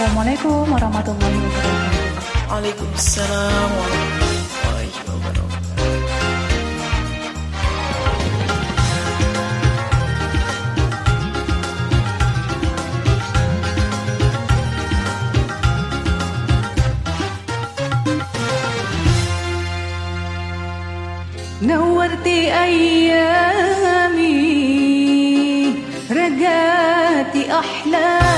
السلام عليكم ورحمة الله وبركاته. عليكم السلام ورحمة الله وبركاته. نورت أيامي رجعت أحلامي.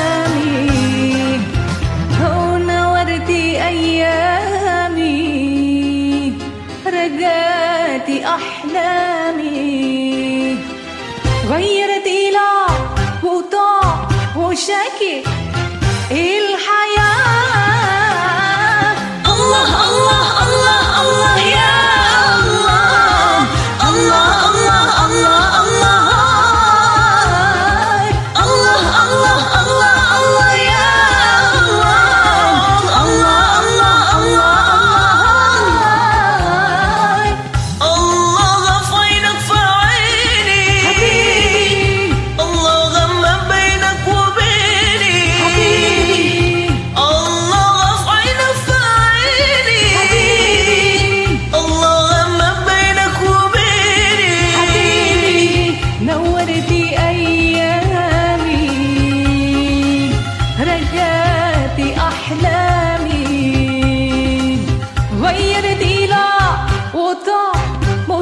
उषा के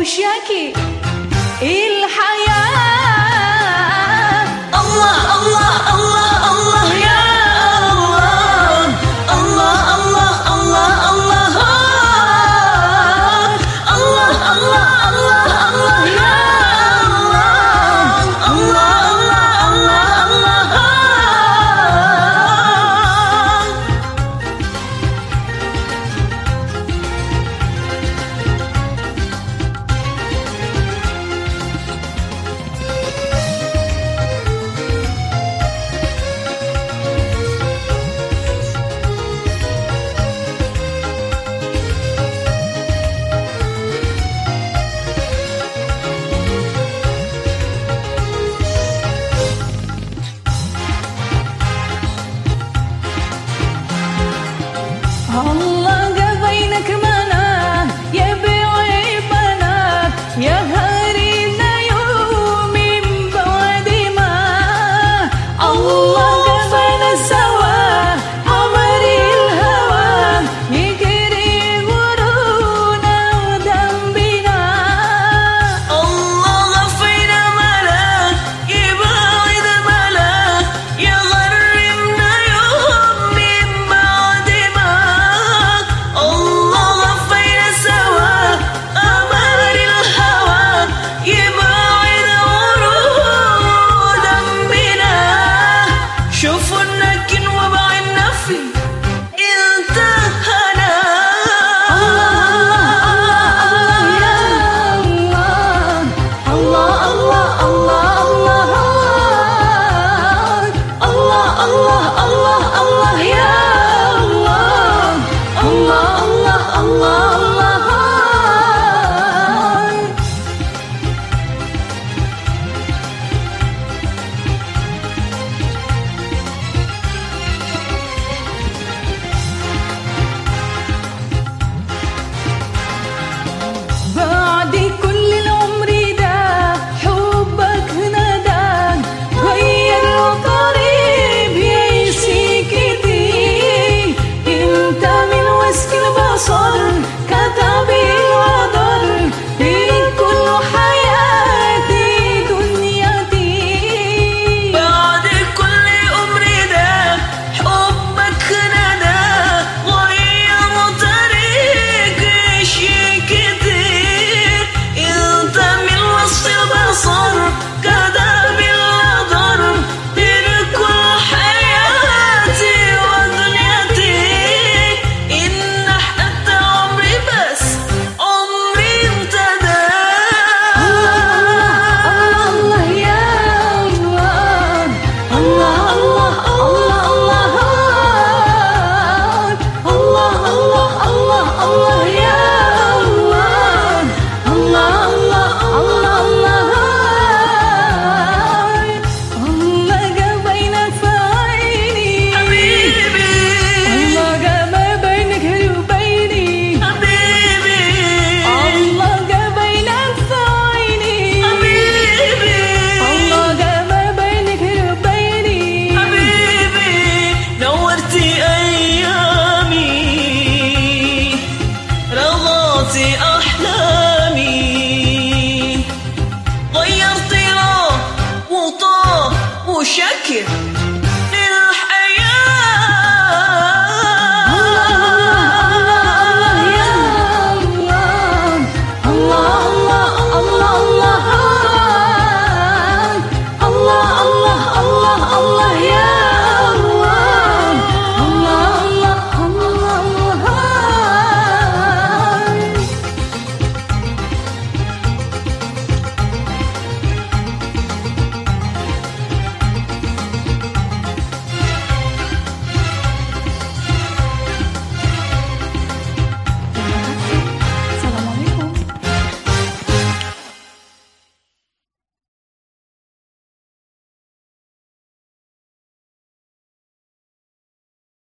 ಹುಷಿಯಾಕಿ ಇಲ್ಲ. Happy. shake it.